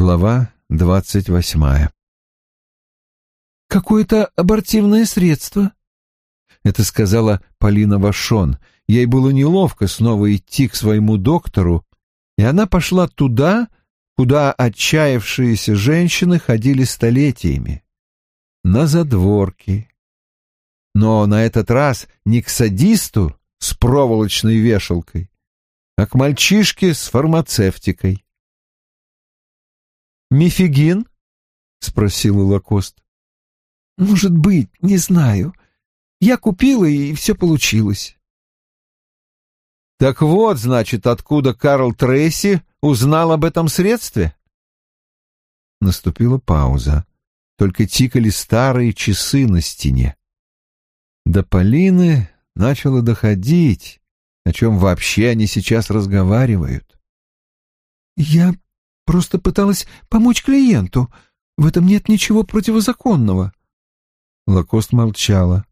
Глава двадцать восьмая «Какое-то абортивное средство», — это сказала Полина Вашон. Ей было неловко снова идти к своему доктору, и она пошла туда, куда отчаявшиеся женщины ходили столетиями, на задворки. Но на этот раз не к садисту с проволочной вешалкой, а к мальчишке с фармацевтикой. «Мифигин?» — спросил Лакост. «Может быть, не знаю. Я купила, и все получилось». «Так вот, значит, откуда Карл Трейси узнал об этом средстве?» Наступила пауза. Только тикали старые часы на стене. До Полины начало доходить, о чем вообще они сейчас разговаривают. «Я Просто пыталась помочь клиенту. В этом нет ничего противозаконного. Лакост молчала.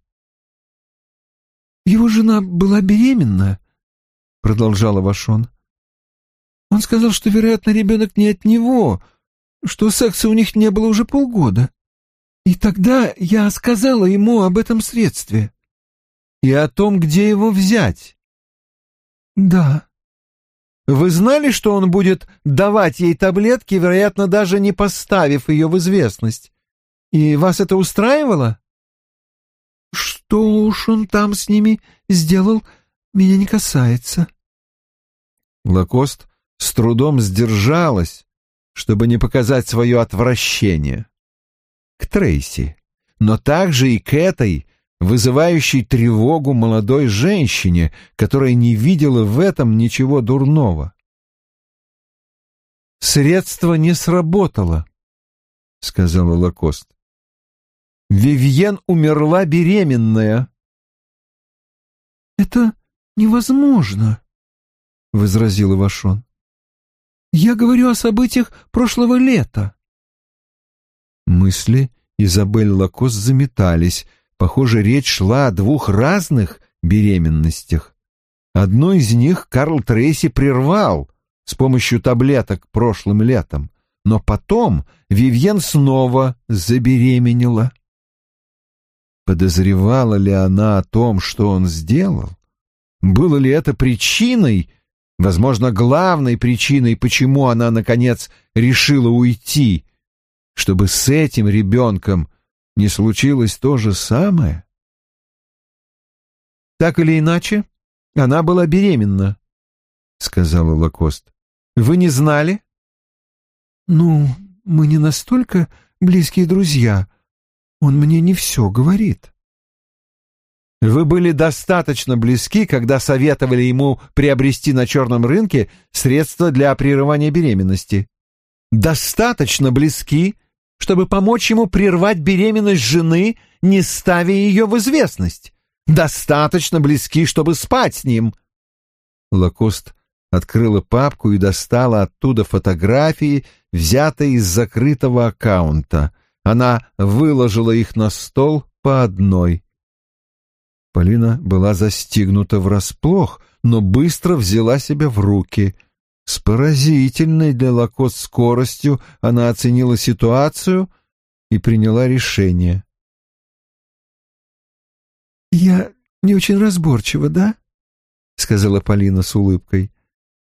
Его жена была беременна, продолжала Вашон. Он сказал, что, вероятно, ребенок не от него, что секса у них не было уже полгода. И тогда я сказала ему об этом средстве. И о том, где его взять. Да. Вы знали, что он будет давать ей таблетки, вероятно, даже не поставив ее в известность? И вас это устраивало? Что уж он там с ними сделал, меня не касается. Лакост с трудом сдержалась, чтобы не показать свое отвращение. К Трейси, но также и к этой, вызывающей тревогу молодой женщине, которая не видела в этом ничего дурного. «Средство не сработало», — сказала Лакост. «Вивьен умерла беременная». «Это невозможно», — возразил Ивашон. «Я говорю о событиях прошлого лета». Мысли Изабель Лакост заметались, Похоже, речь шла о двух разных беременностях. Одну из них Карл Трейси прервал с помощью таблеток прошлым летом, но потом Вивьен снова забеременела. Подозревала ли она о том, что он сделал? Было ли это причиной, возможно, главной причиной, почему она, наконец, решила уйти, чтобы с этим ребенком не случилось то же самое? Так или иначе, она была беременна, сказала Лакост. Вы не знали? Ну, мы не настолько близкие друзья. Он мне не все говорит. Вы были достаточно близки, когда советовали ему приобрести на черном рынке средства для прерывания беременности. Достаточно близки, чтобы помочь ему прервать беременность жены, не ставя ее в известность. Достаточно близки, чтобы спать с ним. Лакост открыла папку и достала оттуда фотографии, взятые из закрытого аккаунта. Она выложила их на стол по одной. Полина была застигнута врасплох, но быстро взяла себя в руки — с поразительной для Лакот скоростью она оценила ситуацию и приняла решение. «Я не очень разборчива, да?» — сказала Полина с улыбкой.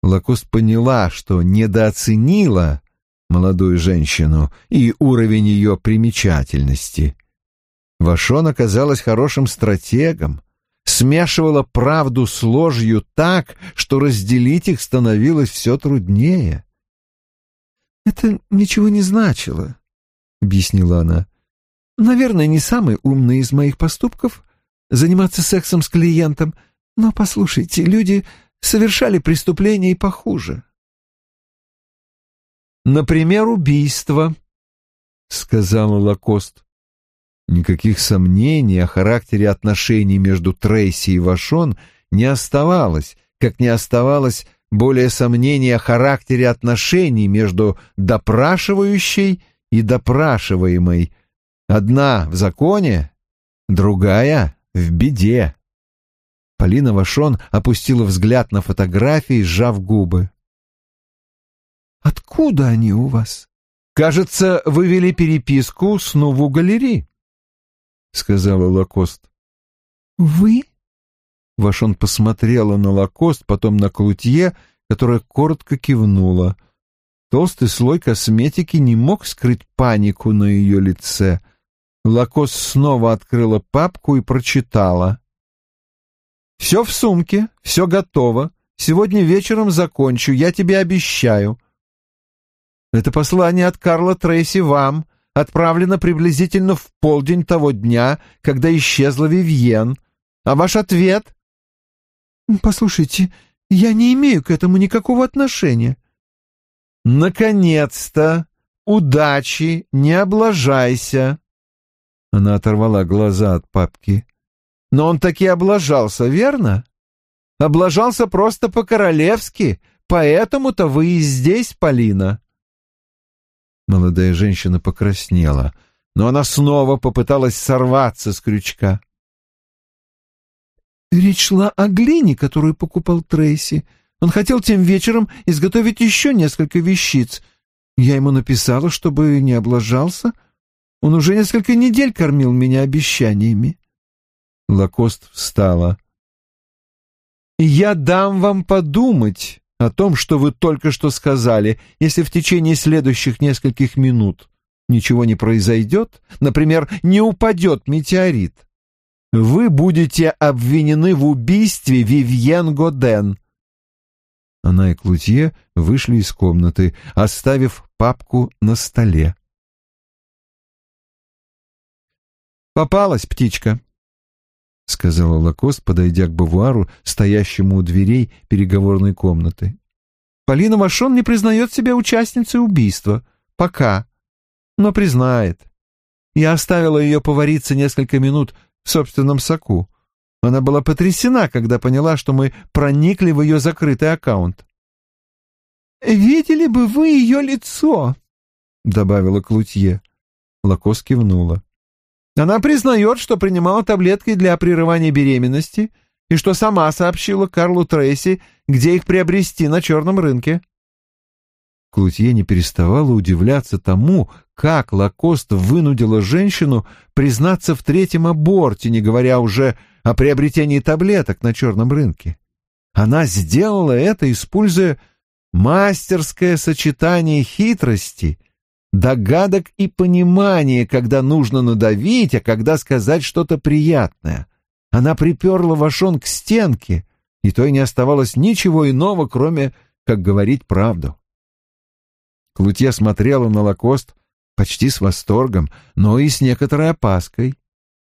Лакост поняла, что недооценила молодую женщину и уровень ее примечательности. Вашон оказалась хорошим стратегом, смешивала правду с ложью так, что разделить их становилось все труднее. «Это ничего не значило», — объяснила она. «Наверное, не самый умный из моих поступков — заниматься сексом с клиентом, но, послушайте, люди совершали преступления и похуже». «Например, убийство», — сказала Лакост. Никаких сомнений о характере отношений между Трейси и Вашон не оставалось, как не оставалось более сомнений о характере отношений между допрашивающей и допрашиваемой. Одна в законе, другая в беде. Полина Вашон опустила взгляд на фотографии, сжав губы. «Откуда они у вас?» «Кажется, вы вели переписку с Нуву Галери», — сказала Лакост. «Вы?» Вашон посмотрела на Лакост, потом на Клутье, которая коротко кивнула. Толстый слой косметики не мог скрыть панику на ее лице. Лакост снова открыла папку и прочитала. «Все в сумке, все готово. Сегодня вечером закончу, я тебе обещаю. Это послание от Карла Трейси вам, отправлено приблизительно в полдень того дня, когда исчезла Вивьен. А ваш ответ? Послушайте, я не имею к этому никакого отношения. Наконец-то! Удачи, не облажайся. Она оторвала глаза от папки. Но он таки облажался, верно? Облажался просто по-королевски, поэтому-то вы и здесь, Полина. Молодая женщина покраснела, но она снова попыталась сорваться с крючка. Речь шла о глине, которую покупал Трейси. Он хотел тем вечером изготовить еще несколько вещиц. Я ему написала, чтобы не облажался. Он уже несколько недель кормил меня обещаниями. Лакост встала. «Я дам вам подумать о том, что вы только что сказали, если в течение следующих нескольких минут ничего не произойдет, например, не упадет метеорит. Вы будете обвинены в убийстве Вивьен Годен». Она и Клутье вышли из комнаты, оставив папку на столе. «Попалась птичка», — сказала Лакост, подойдя к бавуару, стоящему у дверей переговорной комнаты. «Полина Машон не признает себя участницей убийства. Пока. Но признает. Я оставила ее повариться несколько минут в собственном соку. Она была потрясена, когда поняла, что мы проникли в ее закрытый аккаунт. «Видели бы вы ее лицо», — добавила Клутье. Лакос кивнула. Она признает, что принимала таблетки для прерывания беременности и что сама сообщила Карлу Трейси, где их приобрести на черном рынке. Клутье не переставала удивляться тому, как Лакост вынудила женщину признаться в третьем аборте, не говоря уже о приобретении таблеток на черном рынке. Она сделала это, используя мастерское сочетание хитрости догадок и понимания, когда нужно надавить, а когда сказать что-то приятное. Она приперла Вашон к стенке, и то и не оставалось ничего иного, кроме как говорить правду. Клутье смотрела на Лакост почти с восторгом, но и с некоторой опаской.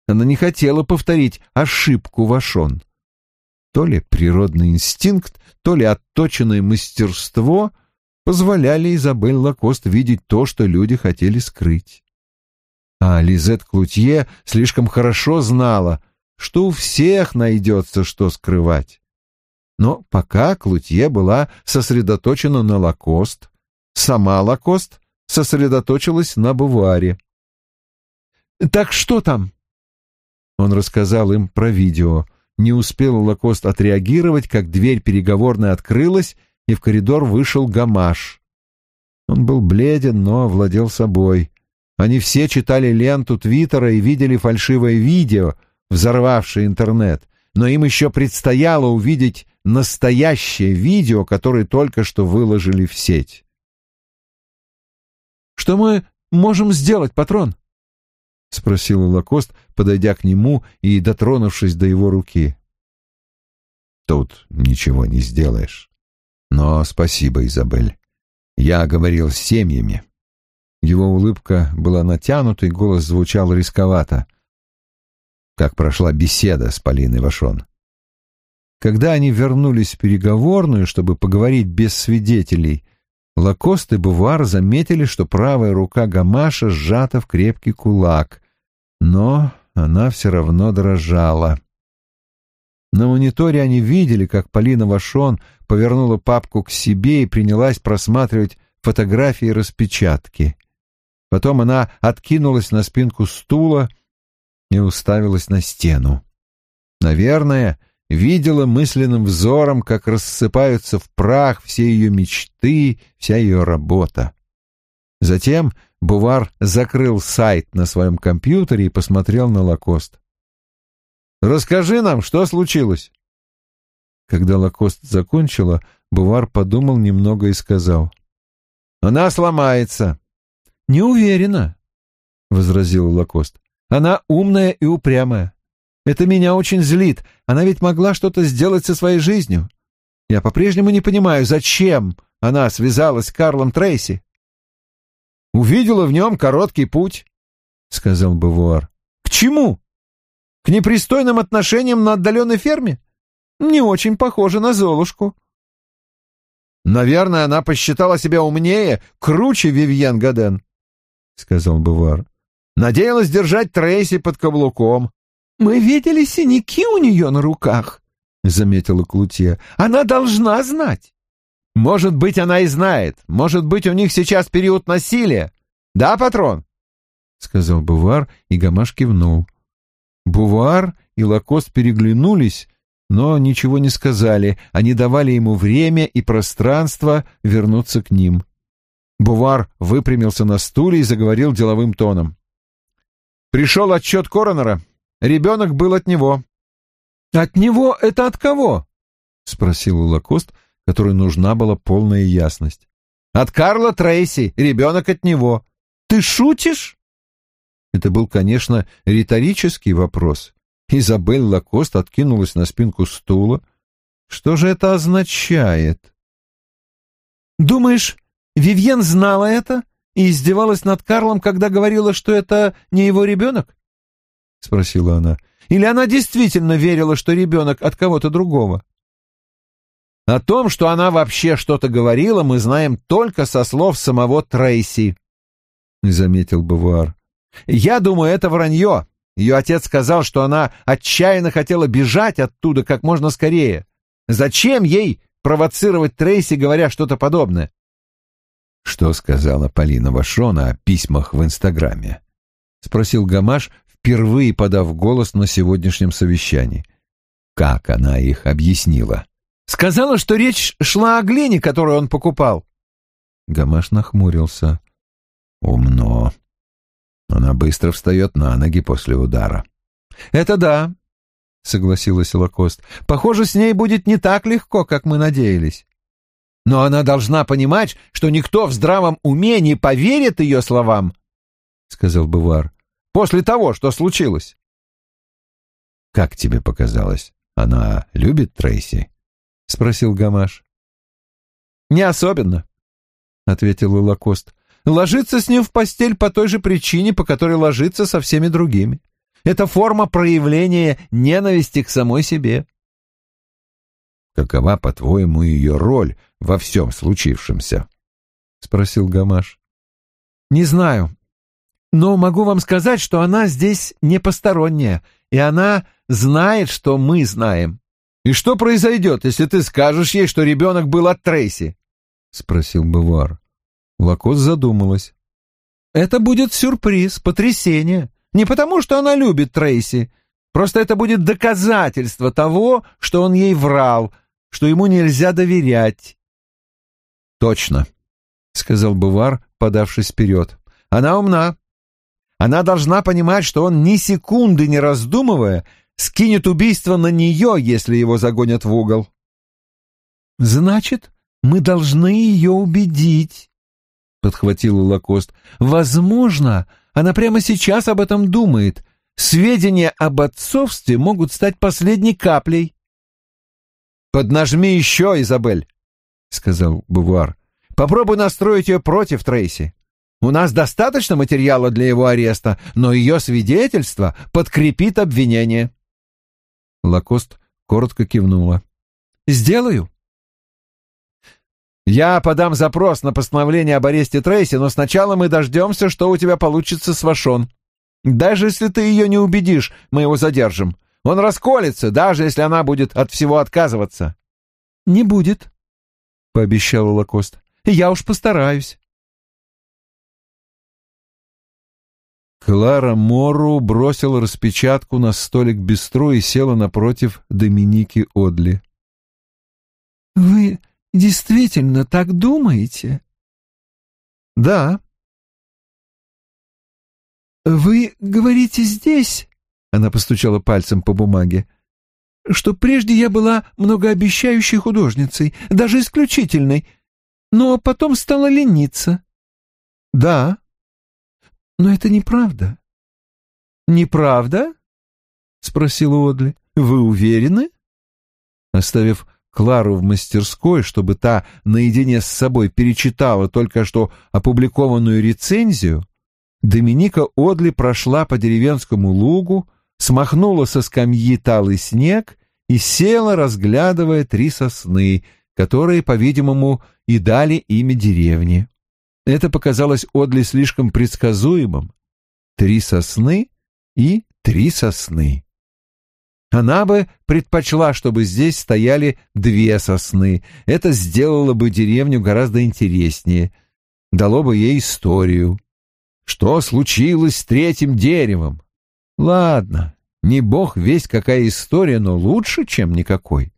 Она не хотела повторить ошибку Вашон. То ли природный инстинкт, то ли отточенное мастерство — позволяли Изабель Лакост видеть то, что люди хотели скрыть. А Лизет Клутье слишком хорошо знала, что у всех найдется, что скрывать. Но пока Клутье была сосредоточена на Лакост, сама Лакост сосредоточилась на Буваре. «Так что там?» Он рассказал им про видео. Не успел Лакост отреагировать, как дверь переговорной открылась, и в коридор вышел Гамаш. Он был бледен, но владел собой. Они все читали ленту Твиттера и видели фальшивое видео, взорвавшее интернет, но им еще предстояло увидеть настоящее видео, которое только что выложили в сеть. «Что мы можем сделать, патрон?» — спросил Лакост, подойдя к нему и дотронувшись до его руки. «Тут ничего не сделаешь. Но спасибо, Изабель. Я говорил с семьями. Его улыбка была натянутой, голос звучал рисковато. Как прошла беседа с Полиной Вашон. Когда они вернулись в переговорную, чтобы поговорить без свидетелей, Лакост и Бувар заметили, что правая рука Гамаша сжата в крепкий кулак, но она все равно дрожала. На мониторе они видели, как Полина Вашон повернула папку к себе и принялась просматривать фотографии и распечатки. Потом она откинулась на спинку стула и уставилась на стену. Наверное, видела мысленным взором, как рассыпаются в прах все ее мечты, вся ее работа. Затем Бувар закрыл сайт на своем компьютере и посмотрел на Лакост. «Расскажи нам, что случилось?» Когда Лакост закончила, Бувар подумал немного и сказал. «Она сломается». «Не уверена», — возразил Лакост. «Она умная и упрямая. Это меня очень злит. Она ведь могла что-то сделать со своей жизнью. Я по-прежнему не понимаю, зачем она связалась с Карлом Трейси. «Увидела в нем короткий путь», — сказал Бавуар. «К чему? К непристойным отношениям на отдаленной ферме? Не очень похоже на Золушку». «Наверное, она посчитала себя умнее, круче Вивьен Гаден», — сказал Бавуар. «Надеялась держать Трейси под каблуком». «Мы видели синяки у нее на руках», — заметила Клутье. «Она должна знать». Может быть, она и знает. Может быть, у них сейчас период насилия. Да, патрон? — сказал Бувар, и Гамаш кивнул. Бувар и Лакост переглянулись, но ничего не сказали. Они давали ему время и пространство вернуться к ним. Бувар выпрямился на стуле и заговорил деловым тоном. «Пришел отчет коронера. Ребенок был от него». «От него это от кого?» — спросил Лакост, — которой нужна была полная ясность. «От Карла Трейси, ребенок от него. Ты шутишь?» Это был, конечно, риторический вопрос. Изабель Лакост откинулась на спинку стула. Что же это означает? «Думаешь, Вивьен знала это и издевалась над Карлом, когда говорила, что это не его ребенок?» — спросила она. «Или она действительно верила, что ребенок от кого-то другого?» О том, что она вообще что-то говорила, мы знаем только со слов самого Трейси, — заметил Бавуар. Я думаю, это вранье. Ее отец сказал, что она отчаянно хотела бежать оттуда как можно скорее. Зачем ей провоцировать Трейси, говоря что-то подобное? Что сказала Полина Вашона о письмах в Инстаграме? — спросил Гамаш, впервые подав голос на сегодняшнем совещании. Как она их объяснила? — Сказала, что речь шла о глине, которую он покупал. Гамаш нахмурился. Умно. Она быстро встает на ноги после удара. Это да, согласилась Лакост. Похоже, с ней будет не так легко, как мы надеялись. Но она должна понимать, что никто в здравом уме не поверит ее словам, сказал Бувар. После того, что случилось. Как тебе показалось, она любит Трейси? — спросил Гамаш. «Не особенно», — ответил Лакост. «Ложится с ним в постель по той же причине, по которой ложится со всеми другими. Это форма проявления ненависти к самой себе». «Какова, по-твоему, ее роль во всем случившемся?» — спросил Гамаш. «Не знаю, но могу вам сказать, что она здесь не посторонняя, и она знает, что мы знаем. «И что произойдет, если ты скажешь ей, что ребенок был от Трейси?» — спросил Бувар. Лакос задумалась. «Это будет сюрприз, потрясение. Не потому, что она любит Трейси. Просто это будет доказательство того, что он ей врал, что ему нельзя доверять». «Точно», — сказал Бувар, подавшись вперед. «Она умна. Она должна понимать, что он ни секунды не раздумывая скинет убийство на нее, если его загонят в угол. «Значит, мы должны ее убедить», — подхватил Лакост. «Возможно, она прямо сейчас об этом думает. Сведения об отцовстве могут стать последней каплей». «Поднажми еще, Изабель», — сказал Бувар. «Попробуй настроить ее против Трейси. У нас достаточно материала для его ареста, но ее свидетельство подкрепит обвинение». Лакост коротко кивнула. «Сделаю». «Я подам запрос на постановление об аресте Трейси, но сначала мы дождемся, что у тебя получится с Вашон. Даже если ты ее не убедишь, мы его задержим. Он расколется, даже если она будет от всего отказываться». «Не будет», — пообещала Лакост. «Я уж постараюсь». Клара Мору бросила распечатку на столик бистро и села напротив Доминики Одли. «Вы действительно так думаете?» «Да», «Вы говорите здесь?» — она постучала пальцем по бумаге. «Что прежде я была многообещающей художницей, даже исключительной, но потом стала лениться». «Да». «Но это неправда». «Неправда?» — спросила Одли. «Вы уверены?» Оставив Клару в мастерской, чтобы та наедине с собой перечитала только что опубликованную рецензию, Доминика Одли прошла по деревенскому лугу, смахнула со скамьи талый снег и села, разглядывая три сосны, которые, по-видимому, и дали имя деревне. Это показалось Одли слишком предсказуемым. Три сосны и три сосны. Она бы предпочла, чтобы здесь стояли две сосны. Это сделало бы деревню гораздо интереснее, дало бы ей историю. Что случилось с третьим деревом? Ладно, не бог весть какая история, но лучше, чем никакой.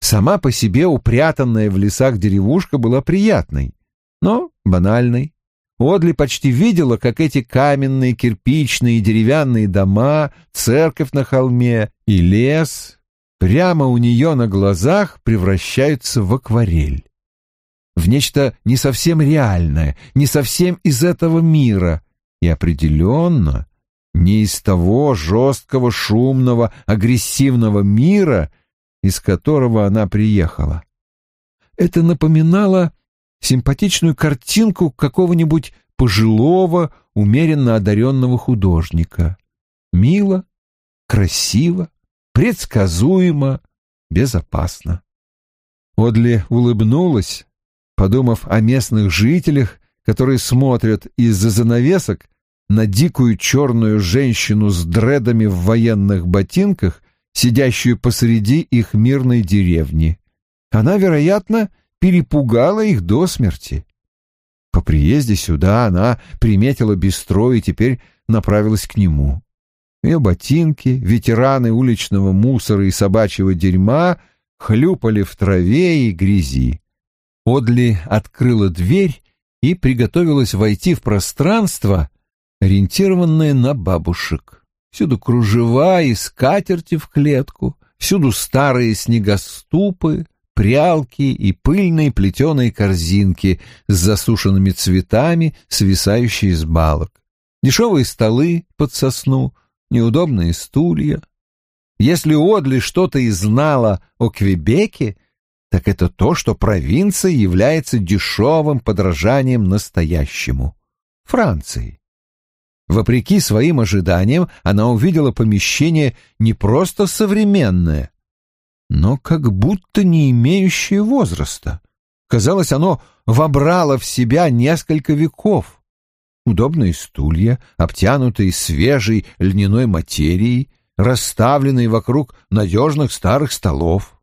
Сама по себе упрятанная в лесах деревушка была приятной, но банальной. Одли почти видела, как эти каменные, кирпичные деревянные дома, церковь на холме и лес прямо у нее на глазах превращаются в акварель. В нечто не совсем реальное, не совсем из этого мира и определенно не из того жесткого, шумного, агрессивного мира, из которого она приехала. Это напоминало симпатичную картинку какого-нибудь пожилого, умеренно одаренного художника. Мило, красиво, предсказуемо, безопасно. Одли улыбнулась, подумав о местных жителях, которые смотрят из-за занавесок на дикую черную женщину с дредами в военных ботинках, сидящую посреди их мирной деревни. Она, вероятно, перепугала их до смерти. По приезде сюда она приметила бистро и теперь направилась к нему. Ее ботинки, ветераны уличного мусора и собачьего дерьма хлюпали в траве и грязи. Одли открыла дверь и приготовилась войти в пространство, ориентированное на бабушек. Всюду кружева и скатерти в клетку, всюду старые снегоступы, прялки и пыльные плетеные корзинки с засушенными цветами, свисающие с балок, дешевые столы под сосну, неудобные стулья. Если Одли что-то и знала о Квебеке, так это то, что провинция является дешевым подражанием настоящему — Франции. Вопреки своим ожиданиям, она увидела помещение не просто современное, но как будто не имеющее возраста. Казалось, оно вобрало в себя несколько веков. Удобные стулья, обтянутые свежей льняной материей, расставленные вокруг надежных старых столов,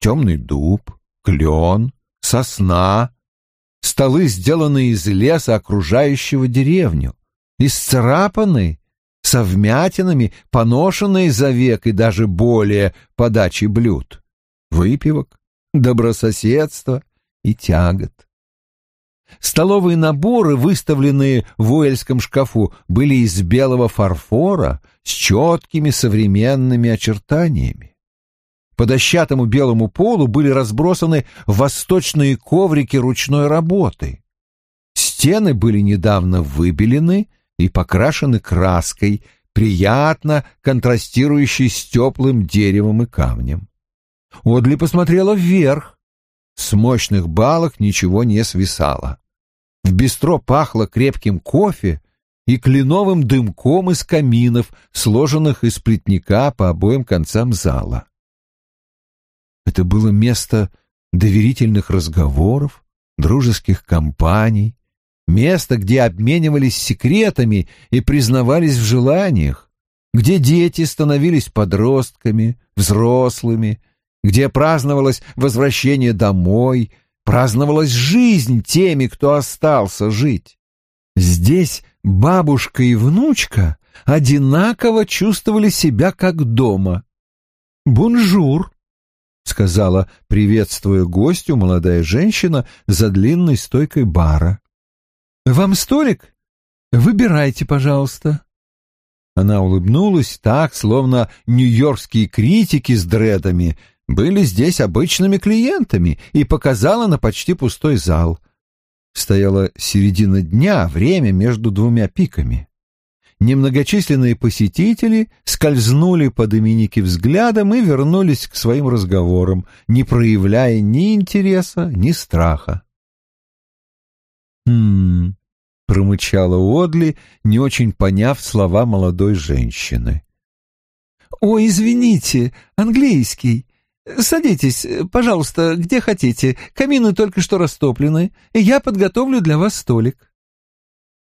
темный дуб, клен, сосна, столы, сделанные из леса, окружающего деревню, исцарапаны со вмятинами, поношенные за век и даже более подачи блюд, выпивок, добрососедства и тягот. Столовые наборы, выставленные в уэльском шкафу, были из белого фарфора с четкими современными очертаниями. По дощатому белому полу были разбросаны восточные коврики ручной работы. Стены были недавно выбелены и покрашены краской, приятно контрастирующей с теплым деревом и камнем. Одли посмотрела вверх. С мощных балок ничего не свисало. В бистро пахло крепким кофе и кленовым дымком из каминов, сложенных из плетника по обоим концам зала. Это было место доверительных разговоров, дружеских компаний, место, где обменивались секретами и признавались в желаниях, где дети становились подростками, взрослыми, где праздновалось возвращение домой, праздновалась жизнь теми, кто остался жить. Здесь бабушка и внучка одинаково чувствовали себя как дома. «Bonjour», — сказала, приветствуя гостью, молодая женщина за длинной стойкой бара. «Вам столик? Выбирайте, пожалуйста». Она улыбнулась так, словно нью-йоркские критики с дредами были здесь обычными клиентами, и показала на почти пустой зал. Стояла середина дня, время между двумя пиками. Немногочисленные посетители скользнули по Доминике взглядом и вернулись к своим разговорам, не проявляя ни интереса, ни страха. «Хм...» — промычала Одли, не очень поняв слова молодой женщины. «О, извините, английский. Садитесь, пожалуйста, где хотите. Камины только что растоплены. Я подготовлю для вас столик».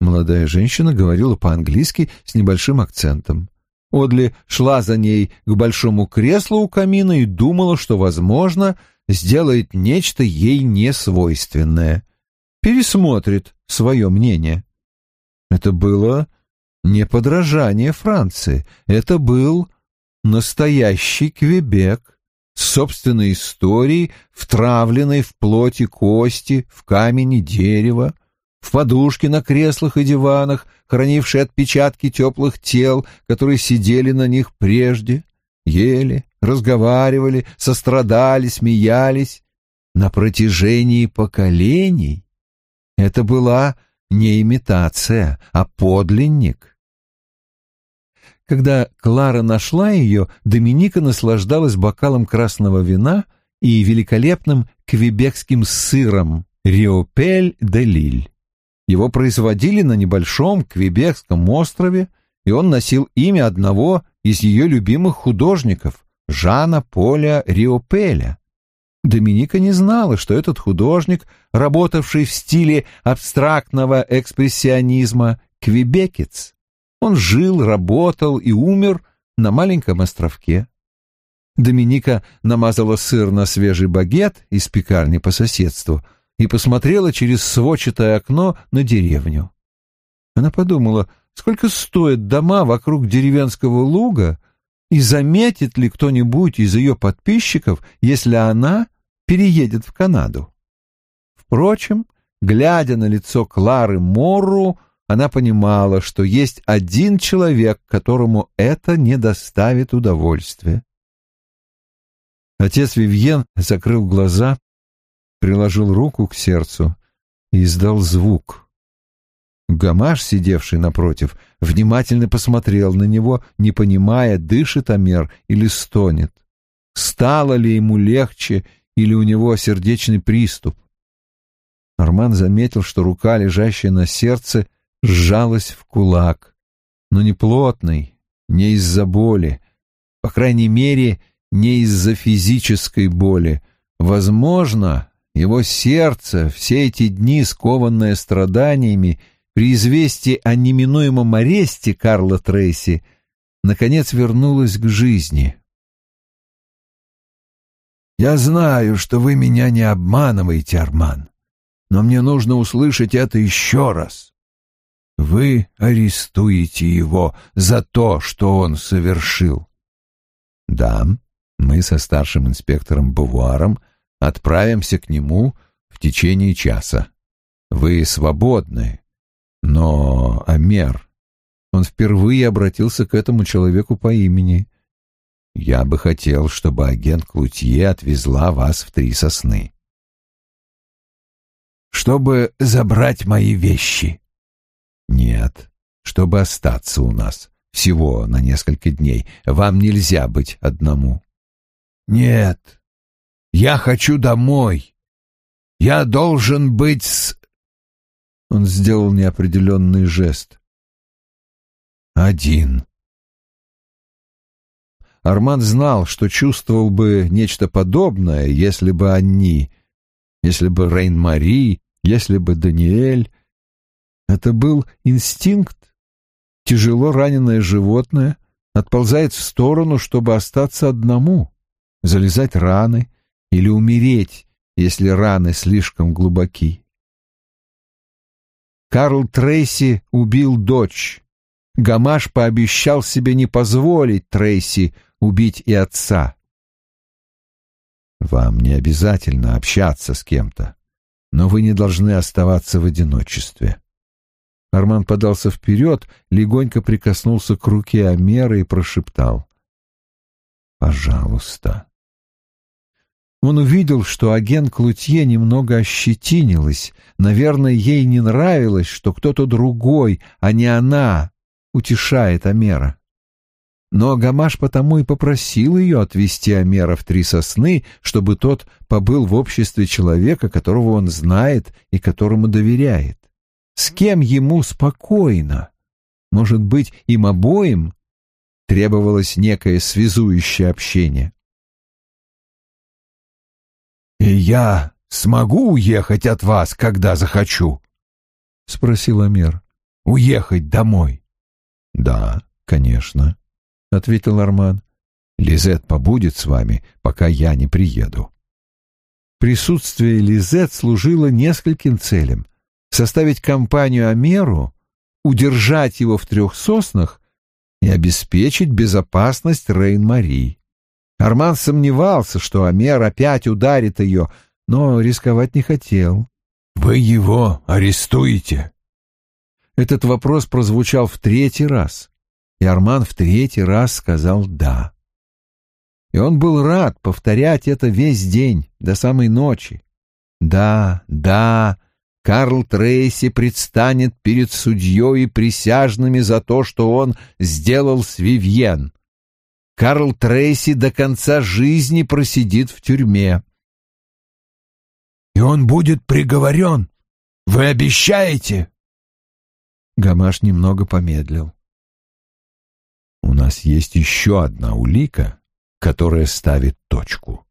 Молодая женщина говорила по-английски с небольшим акцентом. Одли шла за ней к большому креслу у камина и думала, что, возможно, сделает нечто ей несвойственное. Пересмотрит свое мнение. Это было не подражание Франции, это был настоящий Квебек с собственной историей, втравленной в плоть и кости, в камень и дерево, в подушки на креслах и диванах, хранившие отпечатки теплых тел, которые сидели на них прежде, ели, разговаривали, сострадали, смеялись на протяжении поколений. Это была не имитация, а подлинник. Когда Клара нашла ее, Доминика наслаждалась бокалом красного вина и великолепным квебекским сыром Риопель де Лиль. Его производили на небольшом Квебекском острове, и он носил имя одного из ее любимых художников, Жана Поля Риопеля. Доминика не знала, что этот художник, работавший в стиле абстрактного экспрессионизма, квебекец. Он жил, работал и умер на маленьком островке. Доминика намазала сыр на свежий багет из пекарни по соседству и посмотрела через сводчатое окно на деревню. Она подумала, сколько стоят дома вокруг деревенского луга, и заметит ли кто-нибудь из ее подписчиков, если она переедет в Канаду. Впрочем, глядя на лицо Клары Морру, она понимала, что есть один человек, которому это не доставит удовольствия. Отец Вивьен закрыл глаза приложил руку к сердцу и издал звук. Гамаш, сидевший напротив, внимательно посмотрел на него, не понимая, дышит Амер или стонет. Стало ли ему легче или у него сердечный приступ? Арман заметил, что рука, лежащая на сердце, сжалась в кулак, но не плотный, не из-за боли, по крайней мере, не из-за физической боли. Возможно, его сердце, все эти дни скованное страданиями, при известии о неминуемом аресте Карла Трейси, наконец вернулось к жизни. «Я знаю, что вы меня не обманываете, Арман, но мне нужно услышать это еще раз. Вы арестуете его за то, что он совершил». «Да, мы со старшим инспектором Бувуаром — Отправимся к нему в течение часа. Вы свободны. Но, Амер, он впервые обратился к этому человеку по имени. Я бы хотел, чтобы агент Клутье отвезла вас в Три Сосны. Чтобы забрать мои вещи. Нет, чтобы остаться у нас. Всего на несколько дней. Вам нельзя быть одному. Нет, я хочу домой. Я должен быть с...» Он сделал неопределенный жест. «Один». Арман знал, что чувствовал бы нечто подобное, если бы они, если бы Рейн-Мари, если бы Даниэль. Это был инстинкт. Тяжело раненое животное отползает в сторону, чтобы остаться одному, залезать раны, или умереть, если раны слишком глубоки. Карл Трейси убил дочь. Гамаш пообещал себе не позволить Трейси убить и отца. Вам не обязательно общаться с кем-то, но вы не должны оставаться в одиночестве. Арман подался вперед, легонько прикоснулся к руке Амера и прошептал. «Пожалуйста». Он увидел, что агент Клутье немного ощетинилась. Наверное, ей не нравилось, что кто-то другой, а не она, утешает Амера. Но Гамаш потому и попросил ее отвезти Амера в три сосны, чтобы тот побыл в обществе человека, которого он знает и которому доверяет. С кем ему спокойно? Может быть, им обоим требовалось некое связующее общение? «И я смогу уехать от вас, когда захочу?» — спросил Амер. «Уехать домой?» «Да, конечно», — ответил Арман. «Лизет побудет с вами, пока я не приеду». Присутствие Лизет служило нескольким целям составить компанию Амеру, удержать его в трех соснах и обеспечить безопасность Рейн-Мари. Арман сомневался, что Амер опять ударит ее, но рисковать не хотел. «Вы его арестуете?» Этот вопрос прозвучал в третий раз, и Арман в третий раз сказал «да». И он был рад повторять это весь день, до самой ночи. Да, да, Карл Трейси предстанет перед судьей и присяжными за то, что он сделал с Вивьен. Карл Трейси до конца жизни просидит в тюрьме. «И он будет приговорен? Вы обещаете?» Гамаш немного помедлил. «У нас есть еще одна улика, которая ставит точку.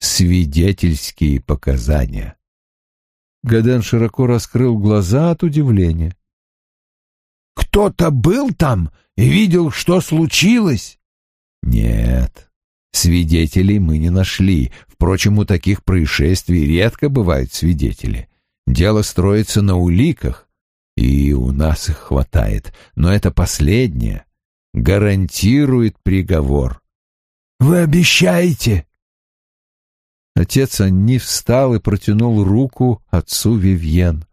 Свидетельские показания». Гаден широко раскрыл глаза от удивления. «Кто-то был там и видел, что случилось?» «Нет, свидетелей мы не нашли. Впрочем, у таких происшествий редко бывают свидетели. Дело строится на уликах, и у нас их хватает. Но это последнее гарантирует приговор». «Вы обещаете?» Отец Анни встал и протянул руку отцу Вивьен.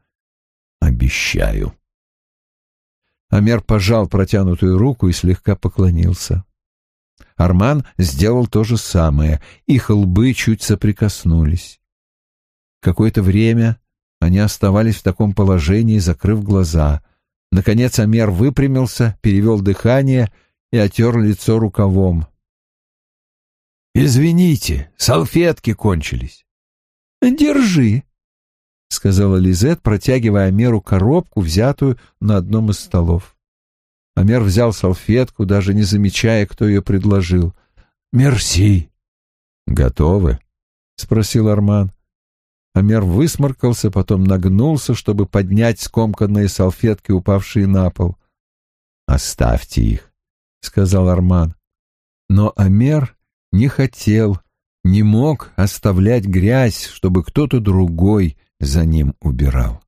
«Обещаю». Амер пожал протянутую руку и слегка поклонился. Арман сделал то же самое, их лбы чуть соприкоснулись. Какое-то время они оставались в таком положении, закрыв глаза. Наконец Амер выпрямился, перевел дыхание и отер лицо рукавом. «Извините, салфетки кончились». «Держи», — сказала Лизет, протягивая Амеру коробку, взятую на одном из столов. Амер взял салфетку, даже не замечая, кто ее предложил. «Мерси». «Готовы?» — спросил Арман. Амер высморкался, потом нагнулся, чтобы поднять скомканные салфетки, упавшие на пол. «Оставьте их», — сказал Арман. Но Амер не хотел, не мог оставлять грязь, чтобы кто-то другой за ним убирал.